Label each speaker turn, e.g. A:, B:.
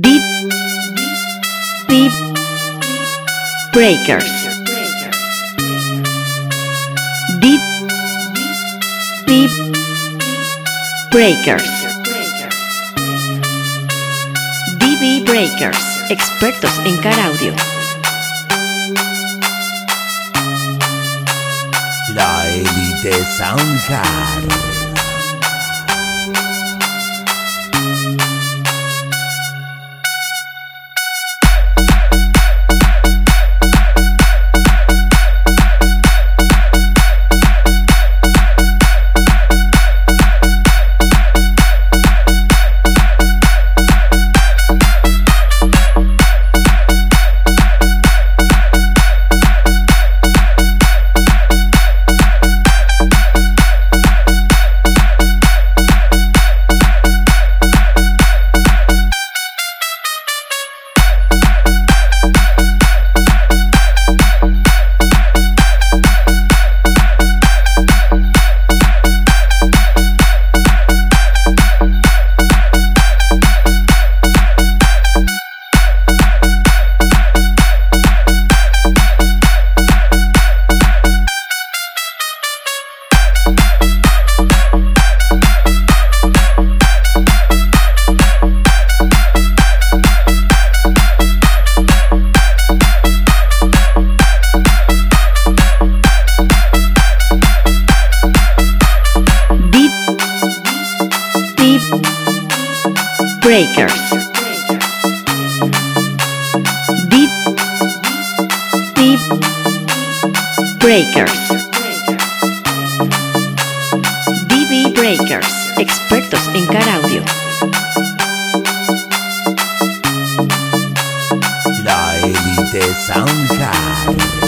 A: Deep Deep Breakers Deep Deep Breakers DB Breakers, expertos en car audio.
B: La élite Soundcard.
A: Breakers Deep Deep Breakers DB Breakers, expertos en car audio.
B: La élite Soundcard.